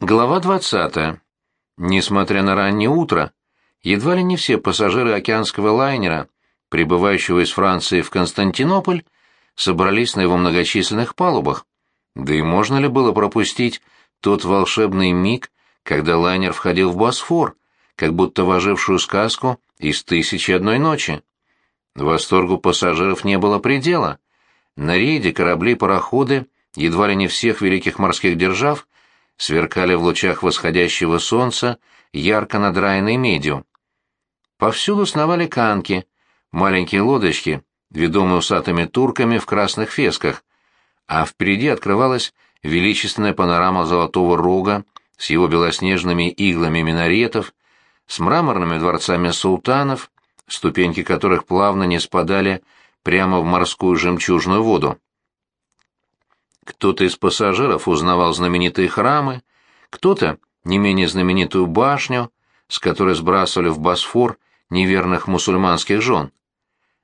Глава 20. Несмотря на раннее утро, едва ли не все пассажиры океанского лайнера, прибывающего из Франции в Константинополь, собрались на его многочисленных палубах. Да и можно ли было пропустить тот волшебный миг, когда лайнер входил в Босфор, как будто вожившую сказку из «Тысячи одной ночи»? Восторгу пассажиров не было предела. На рейде корабли-пароходы едва ли не всех великих морских держав сверкали в лучах восходящего солнца ярко надраенной медью. Повсюду сновали канки, маленькие лодочки, ведомые усатыми турками в красных фесках, а впереди открывалась величественная панорама Золотого Рога с его белоснежными иглами минаретов, с мраморными дворцами султанов, ступеньки которых плавно не спадали прямо в морскую жемчужную воду. Кто-то из пассажиров узнавал знаменитые храмы, кто-то не менее знаменитую башню, с которой сбрасывали в Босфор неверных мусульманских жен.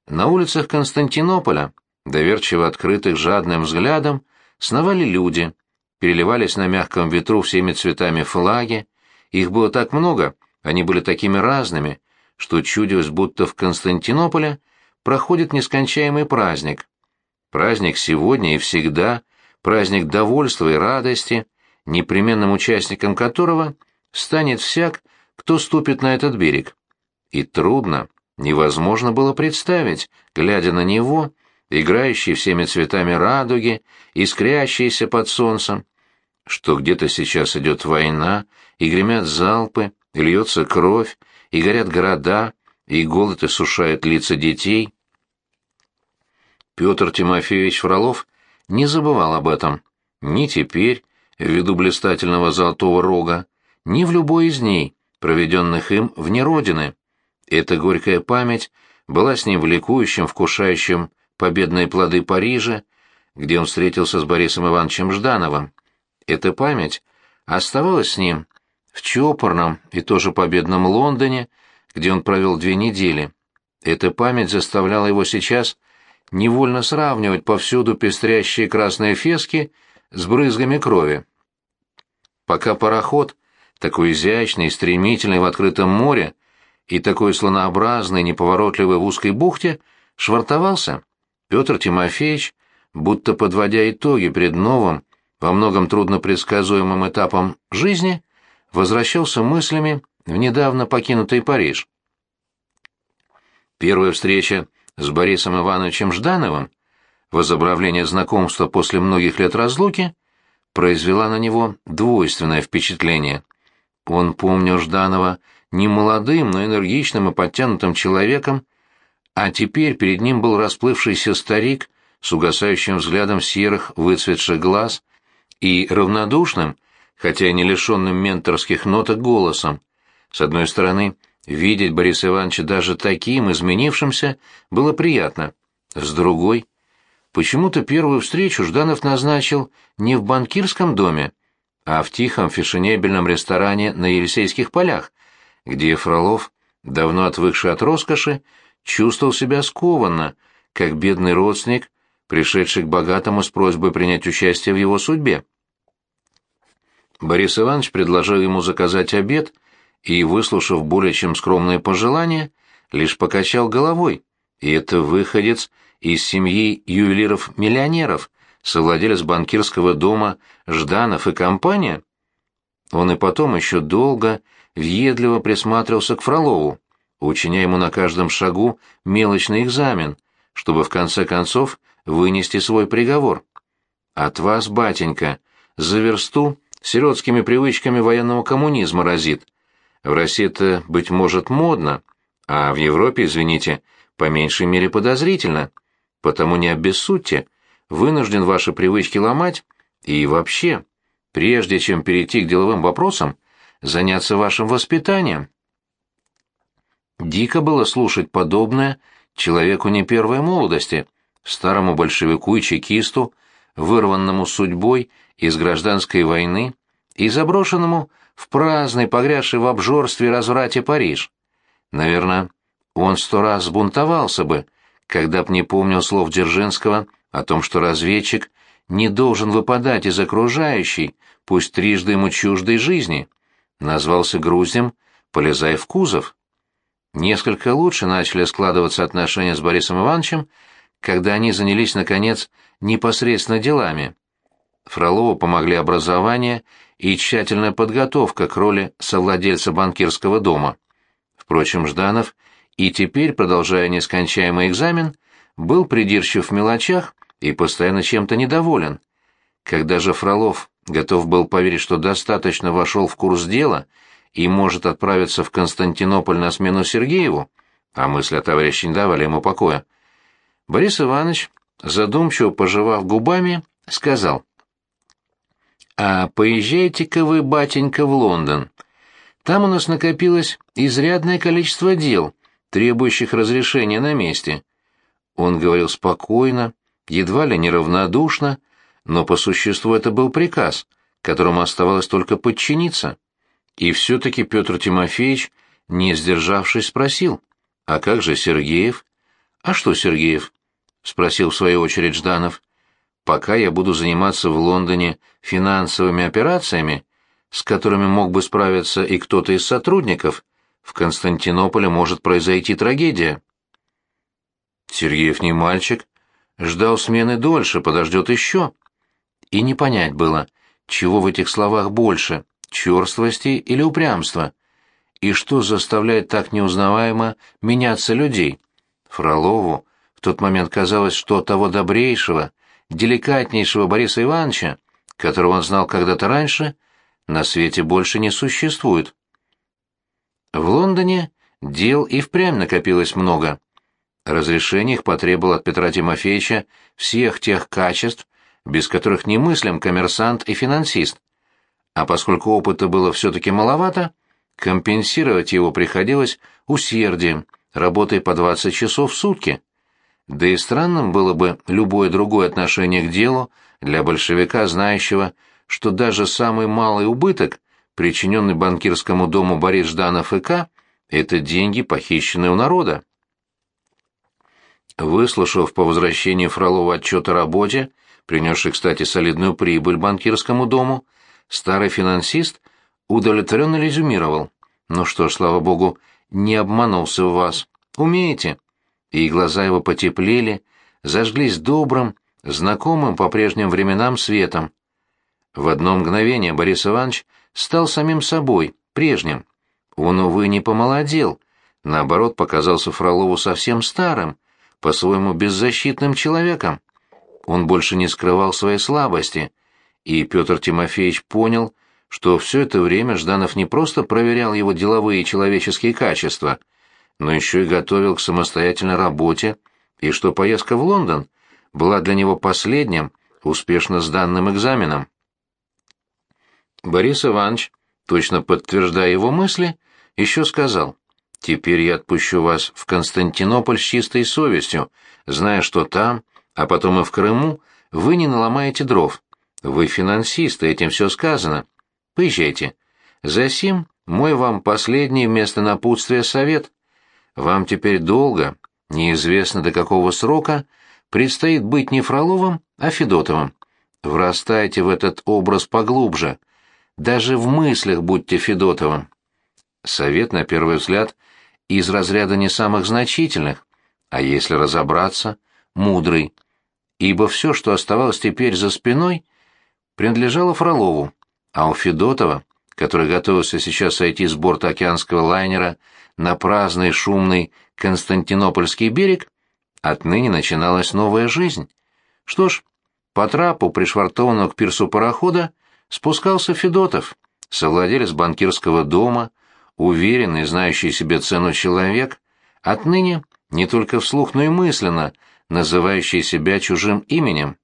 На улицах Константинополя, доверчиво открытых жадным взглядом, сновали люди, переливались на мягком ветру всеми цветами флаги, их было так много, они были такими разными, что чудилось, будто в Константинополе проходит нескончаемый праздник. Праздник сегодня и всегда — праздник довольства и радости, непременным участником которого станет всяк, кто ступит на этот берег. И трудно, невозможно было представить, глядя на него, играющий всеми цветами радуги, искрящийся под солнцем, что где-то сейчас идет война, и гремят залпы, и льется кровь, и горят города, и голод иссушает лица детей. Петр Тимофеевич Фролов не забывал об этом. Ни теперь, ввиду блистательного золотого рога, ни в любой из дней, проведенных им вне родины. Эта горькая память была с ним в ликующем, вкушающем победные плоды Парижа, где он встретился с Борисом Ивановичем Ждановым. Эта память оставалась с ним в чопорном и тоже победном Лондоне, где он провел две недели. Эта память заставляла его сейчас невольно сравнивать повсюду пестрящие красные фески с брызгами крови. Пока пароход, такой изящный и стремительный в открытом море, и такой слонообразный, неповоротливый в узкой бухте, швартовался, Петр Тимофеевич, будто подводя итоги перед новым, во многом трудно предсказуемым этапом жизни, возвращался мыслями в недавно покинутый Париж. Первая встреча с Борисом Ивановичем Ждановым, возобновление знакомства после многих лет разлуки, произвела на него двойственное впечатление. Он помнил Жданова не молодым, но энергичным и подтянутым человеком, а теперь перед ним был расплывшийся старик с угасающим взглядом серых выцветших глаз и равнодушным, хотя и не лишенным менторских ноток голосом. С одной стороны, Видеть Бориса Ивановича даже таким изменившимся было приятно. С другой, почему-то первую встречу Жданов назначил не в банкирском доме, а в тихом фешенебельном ресторане на Елисейских полях, где Фролов, давно отвыкший от роскоши, чувствовал себя скованно, как бедный родственник, пришедший к богатому с просьбой принять участие в его судьбе. Борис Иванович предложил ему заказать обед — и, выслушав более чем скромные пожелания, лишь покачал головой. И это выходец из семьи ювелиров-миллионеров, совладелец банкирского дома Жданов и компания. Он и потом еще долго, въедливо присматривался к Фролову, учиня ему на каждом шагу мелочный экзамен, чтобы в конце концов вынести свой приговор. «От вас, батенька, за версту сиротскими привычками военного коммунизма разит», в России это, быть может, модно, а в Европе, извините, по меньшей мере подозрительно. Потому не обессудьте, вынужден ваши привычки ломать и вообще, прежде чем перейти к деловым вопросам, заняться вашим воспитанием. Дико было слушать подобное человеку не первой молодости, старому большевику и чекисту, вырванному судьбой из гражданской войны и заброшенному в праздный, погрязший в обжорстве и разврате Париж. Наверное, он сто раз сбунтовался бы, когда б не помнил слов Дзержинского о том, что разведчик не должен выпадать из окружающей, пусть трижды ему чуждой жизни. Назвался груздем, полезай в кузов. Несколько лучше начали складываться отношения с Борисом Ивановичем, когда они занялись, наконец, непосредственно делами. Фролову помогли образование и тщательная подготовка к роли совладельца банкирского дома. Впрочем, Жданов и теперь, продолжая нескончаемый экзамен, был придирчив в мелочах и постоянно чем-то недоволен. Когда же Фролов готов был поверить, что достаточно вошел в курс дела и может отправиться в Константинополь на смену Сергееву, а мысли о товарище не давали ему покоя, Борис Иванович, задумчиво пожевав губами, сказал, «А поезжайте-ка вы, батенька, в Лондон. Там у нас накопилось изрядное количество дел, требующих разрешения на месте». Он говорил спокойно, едва ли неравнодушно, но по существу это был приказ, которому оставалось только подчиниться. И все-таки Петр Тимофеевич, не сдержавшись, спросил, «А как же Сергеев?» «А что Сергеев?» — спросил в свою очередь Жданов. «Пока я буду заниматься в Лондоне финансовыми операциями, с которыми мог бы справиться и кто-то из сотрудников, в Константинополе может произойти трагедия». Сергеев не мальчик, ждал смены дольше, подождет еще. И не понять было, чего в этих словах больше — черствости или упрямства, и что заставляет так неузнаваемо меняться людей. Фролову в тот момент казалось, что того добрейшего, деликатнейшего Бориса Ивановича, которого он знал когда-то раньше, на свете больше не существует. В Лондоне дел и впрямь накопилось много. Разрешение их потребовал от Петра Тимофеевича всех тех качеств, без которых немыслим коммерсант и финансист. А поскольку опыта было все-таки маловато, компенсировать его приходилось усердием, работой по 20 часов в сутки. Да и странным было бы любое другое отношение к делу для большевика, знающего, что даже самый малый убыток, причиненный банкирскому дому Борис Жданов и К., это деньги, похищенные у народа. Выслушав по возвращении Фролова отчет о работе, принесший, кстати, солидную прибыль банкирскому дому, старый финансист удовлетворенно резюмировал. «Ну что ж, слава богу, не обманулся в вас. Умеете?» И глаза его потеплели, зажглись добрым, знакомым по прежним временам светом. В одно мгновение Борис Иванович стал самим собой, прежним. Он, увы, не помолодел, наоборот, показался Фролову совсем старым, по-своему беззащитным человеком. Он больше не скрывал своей слабости, и Петр Тимофеевич понял, что все это время Жданов не просто проверял его деловые и человеческие качества, но еще и готовил к самостоятельной работе, и что поездка в Лондон была для него последним, успешно сданным экзаменом. Борис Иванович, точно подтверждая его мысли, еще сказал, Теперь я отпущу вас в Константинополь с чистой совестью, зная, что там, а потом и в Крыму, вы не наломаете дров. Вы финансисты, этим все сказано. Поезжайте. Засим мой вам последний вместо напутствия совет. Вам теперь долго, неизвестно до какого срока, предстоит быть не Фроловым, а Федотовым. Врастайте в этот образ поглубже. Даже в мыслях будьте Федотовым. Совет, на первый взгляд, из разряда не самых значительных, а если разобраться, мудрый, ибо все, что оставалось теперь за спиной, принадлежало Фролову, а у Федотова, который готовился сейчас сойти с борта океанского лайнера на праздный шумный Константинопольский берег, отныне начиналась новая жизнь. Что ж, по трапу, пришвартованного к пирсу парохода, спускался Федотов, совладелец банкирского дома, уверенный, знающий себе цену человек, отныне не только вслух, но и мысленно, называющий себя чужим именем.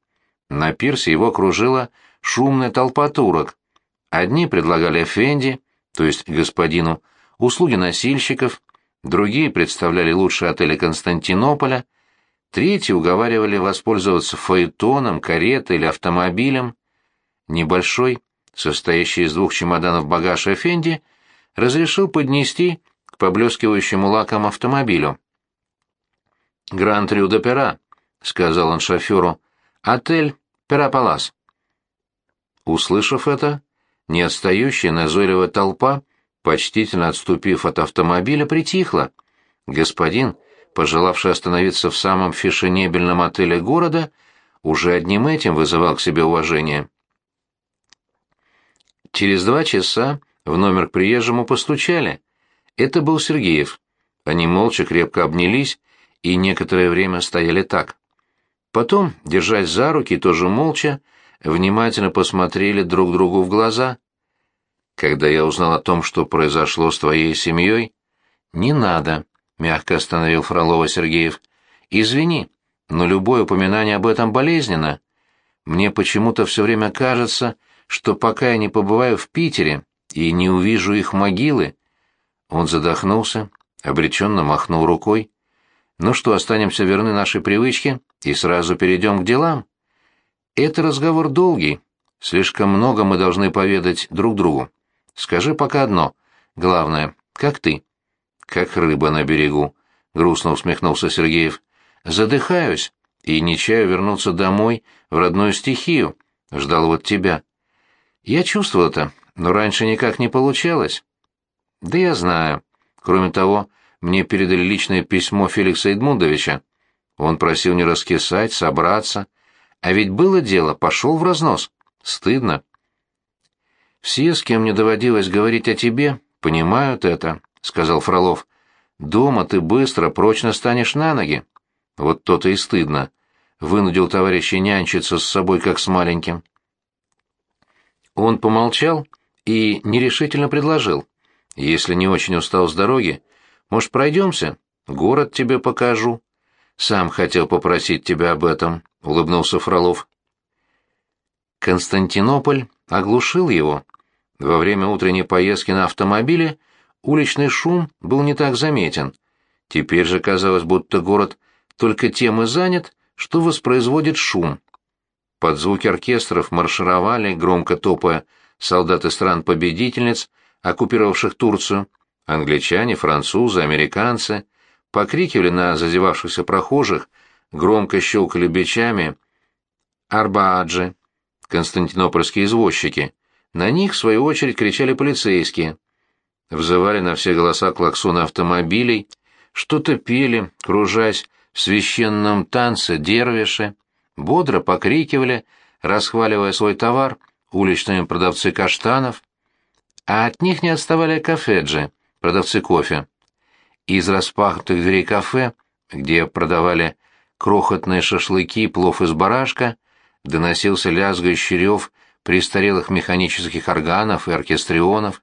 На пирсе его окружила шумная толпа турок. Одни предлагали Эфенди, то есть господину, услуги носильщиков, другие представляли лучшие отели Константинополя, третьи уговаривали воспользоваться фаэтоном, каретой или автомобилем. Небольшой, состоящий из двух чемоданов багаж Эфенди, разрешил поднести к поблескивающему лаком автомобилю. «Гранд Рю де Пера», — сказал он шоферу, — «отель Пера-Палас». Услышав это, не отстающая назойливая толпа, почтительно отступив от автомобиля, притихла. Господин, пожелавший остановиться в самом фешенебельном отеле города, уже одним этим вызывал к себе уважение. Через два часа в номер к приезжему постучали. Это был Сергеев. Они молча крепко обнялись и некоторое время стояли так. Потом, держась за руки, тоже молча, внимательно посмотрели друг другу в глаза. Когда я узнал о том, что произошло с твоей семьей... Не надо, — мягко остановил Фролова Сергеев. Извини, но любое упоминание об этом болезненно. Мне почему-то все время кажется, что пока я не побываю в Питере и не увижу их могилы... Он задохнулся, обреченно махнул рукой. Ну что, останемся верны нашей привычке и сразу перейдем к делам? Это разговор долгий. Слишком много мы должны поведать друг другу. Скажи пока одно. Главное, как ты? Как рыба на берегу, грустно усмехнулся Сергеев. Задыхаюсь и не чаю вернуться домой в родную стихию. Ждал вот тебя. Я чувствовал это, но раньше никак не получалось. Да я знаю. Кроме того, мне передали личное письмо Феликса Эдмундовича. Он просил не раскисать, собраться. А ведь было дело, пошел в разнос. Стыдно. «Все, с кем мне доводилось говорить о тебе, понимают это», — сказал Фролов. «Дома ты быстро, прочно станешь на ноги». Вот то-то и стыдно. Вынудил товарища нянчиться с собой, как с маленьким. Он помолчал и нерешительно предложил. «Если не очень устал с дороги, может, пройдемся? Город тебе покажу». «Сам хотел попросить тебя об этом», — улыбнулся Фролов. Константинополь оглушил его. Во время утренней поездки на автомобиле уличный шум был не так заметен. Теперь же казалось, будто город только тем и занят, что воспроизводит шум. Под звуки оркестров маршировали, громко топая, солдаты стран-победительниц, оккупировавших Турцию, англичане, французы, американцы, покрикивали на зазевавшихся прохожих, громко щелкали бичами арбааджи, константинопольские извозчики. На них, в свою очередь, кричали полицейские. Взывали на все голоса клаксоны автомобилей, что-то пели, кружась в священном танце дервиши, бодро покрикивали, расхваливая свой товар, уличные продавцы каштанов. А от них не отставали кафеджи, продавцы кофе. Из распахнутых дверей кафе, где продавали крохотные шашлыки, плов из барашка, доносился лязгающий рев престарелых механических органов и оркестрионов.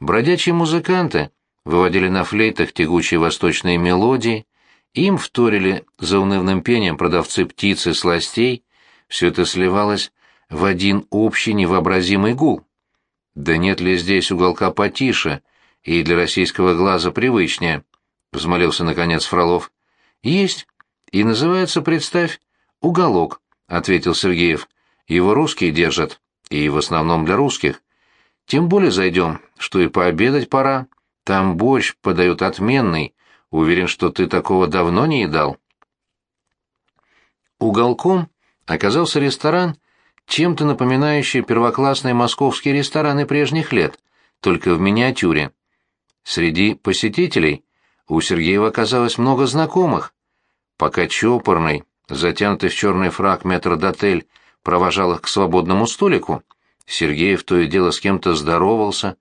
Бродячие музыканты выводили на флейтах тягучие восточные мелодии, им вторили за унывным пением продавцы птиц и сластей, все это сливалось в один общий невообразимый гул. Да нет ли здесь уголка потише и для российского глаза привычнее? Взмолился наконец Фролов. Есть. И называется, представь, уголок, ответил Сергеев. Его русские держат, и в основном для русских. Тем более зайдем, что и пообедать пора. Там борщ подают отменный. Уверен, что ты такого давно не едал. Уголком оказался ресторан, чем-то напоминающий первоклассные московские рестораны прежних лет, только в миниатюре. Среди посетителей у Сергеева оказалось много знакомых. Пока чопорный, затянутый в черный фраг метрдотель провожал их к свободному столику, Сергеев то и дело с кем-то здоровался,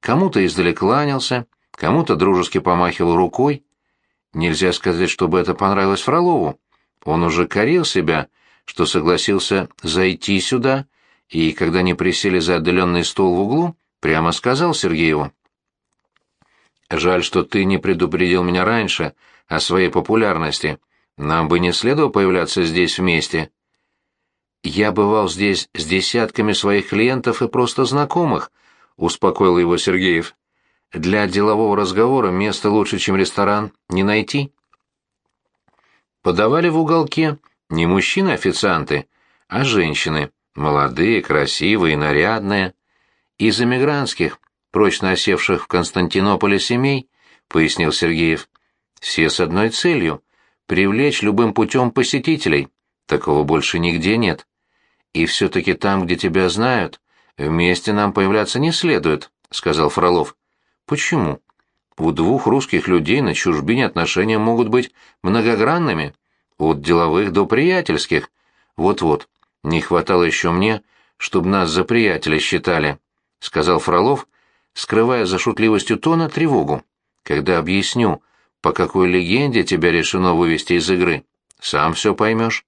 кому-то издали кланялся, кому-то дружески помахивал рукой. Нельзя сказать, чтобы это понравилось Фролову. Он уже корил себя, что согласился зайти сюда, и, когда они присели за отдаленный стол в углу, прямо сказал Сергееву. «Жаль, что ты не предупредил меня раньше о своей популярности. Нам бы не следовало появляться здесь вместе». «Я бывал здесь с десятками своих клиентов и просто знакомых», — успокоил его Сергеев. «Для делового разговора место лучше, чем ресторан, не найти». Подавали в уголке не мужчины-официанты, а женщины, молодые, красивые, нарядные. Из эмигрантских, прочно осевших в Константинополе семей, пояснил Сергеев. Все с одной целью — привлечь любым путем посетителей. Такого больше нигде нет. И все-таки там, где тебя знают, Вместе нам появляться не следует, сказал Фролов. Почему? У двух русских людей на чужбине отношения могут быть многогранными, от деловых до приятельских. Вот-вот, не хватало еще мне, чтобы нас за приятеля считали, сказал Фролов, скрывая за шутливостью тона тревогу. Когда объясню, по какой легенде тебя решено вывести из игры, сам все поймешь.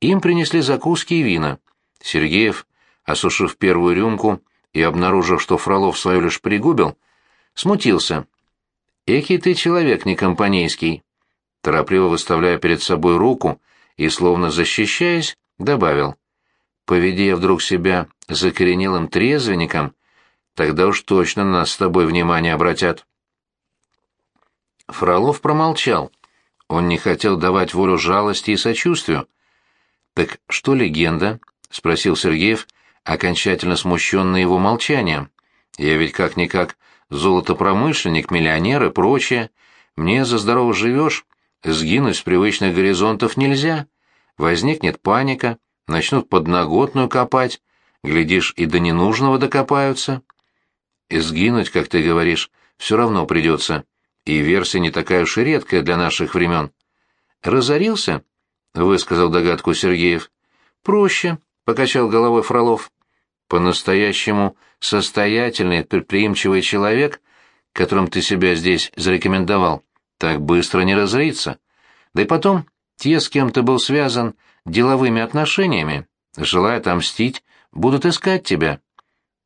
Им принесли закуски и вина. Сергеев, осушив первую рюмку и обнаружив, что Фролов свою лишь пригубил, смутился. «Экий ты человек некомпанейский», торопливо выставляя перед собой руку и, словно защищаясь, добавил. «Поведи я вдруг себя закоренелым трезвенником, тогда уж точно на нас с тобой внимание обратят». Фролов промолчал. Он не хотел давать волю жалости и сочувствию. «Так что легенда?» — спросил Сергеев, окончательно смущенный его молчанием. «Я ведь как-никак золотопромышленник, миллионер и прочее. Мне за здорово живешь, сгинуть с привычных горизонтов нельзя. Возникнет паника, начнут подноготную копать, глядишь, и до ненужного докопаются. И сгинуть, как ты говоришь, все равно придется, и версия не такая уж и редкая для наших времен. «Разорился?» — высказал догадку Сергеев. «Проще», — покачал головой Фролов. «По-настоящему состоятельный, предприимчивый человек, которым ты себя здесь зарекомендовал, так быстро не разорится. Да и потом, те, с кем ты был связан деловыми отношениями, желая отомстить, будут искать тебя.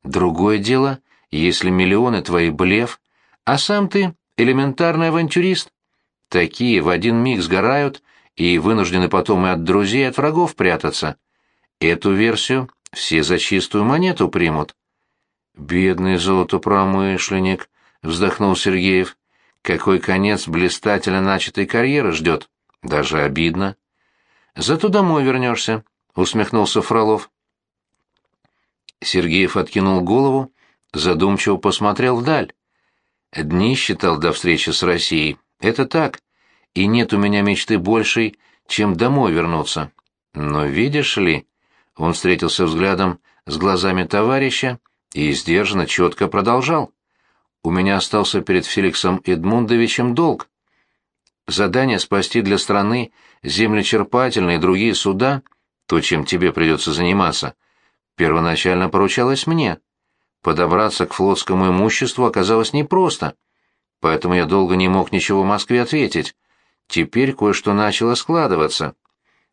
Другое дело, если миллионы твои блеф, а сам ты элементарный авантюрист. Такие в один миг сгорают и вынуждены потом и от друзей, и от врагов прятаться. Эту версию все за чистую монету примут. «Бедный золотопромышленник», — вздохнул Сергеев. «Какой конец блистательно начатой карьеры ждет? Даже обидно». «Зато домой вернешься», — усмехнулся Фролов. Сергеев откинул голову, задумчиво посмотрел вдаль. Дни считал до встречи с Россией. Это так. И нет у меня мечты большей, чем домой вернуться. Но видишь ли, он встретился взглядом с глазами товарища и сдержанно четко продолжал. У меня остался перед Феликсом Эдмундовичем долг. Задание спасти для страны землечерпательные и другие суда, то, чем тебе придется заниматься, первоначально поручалось мне. Подобраться к флотскому имуществу оказалось непросто, поэтому я долго не мог ничего в Москве ответить. Теперь кое-что начало складываться.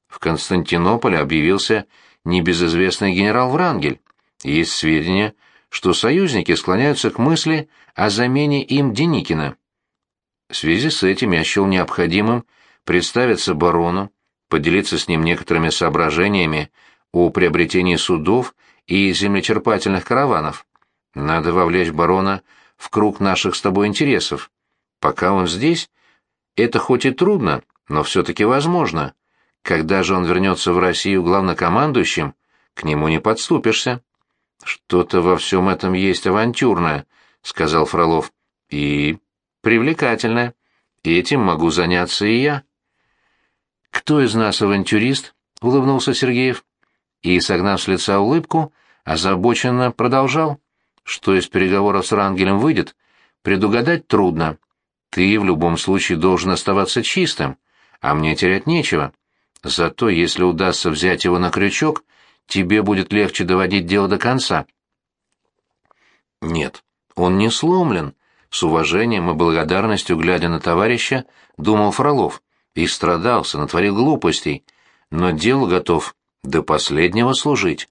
В Константинополе объявился небезызвестный генерал Врангель. Есть сведения, что союзники склоняются к мысли о замене им Деникина. В связи с этим я счел необходимым представиться барону, поделиться с ним некоторыми соображениями о приобретении судов и землечерпательных караванов. Надо вовлечь барона в круг наших с тобой интересов. Пока он здесь, это хоть и трудно, но все-таки возможно. Когда же он вернется в Россию главнокомандующим, к нему не подступишься. Что-то во всем этом есть авантюрное, сказал Фролов. И привлекательное. Этим могу заняться и я. Кто из нас авантюрист? улыбнулся Сергеев. И, согнав с лица улыбку, озабоченно продолжал. Что из переговоров с Рангелем выйдет, предугадать трудно. Ты в любом случае должен оставаться чистым, а мне терять нечего. Зато если удастся взять его на крючок, тебе будет легче доводить дело до конца. Нет, он не сломлен. С уважением и благодарностью, глядя на товарища, думал Фролов. И страдался, натворил глупостей, но делу готов до последнего служить.